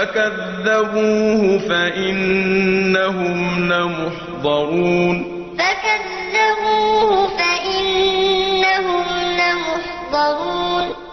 فكذبوه فإنهم لمحضرون. فكذبوه فإنهم لمحضرون.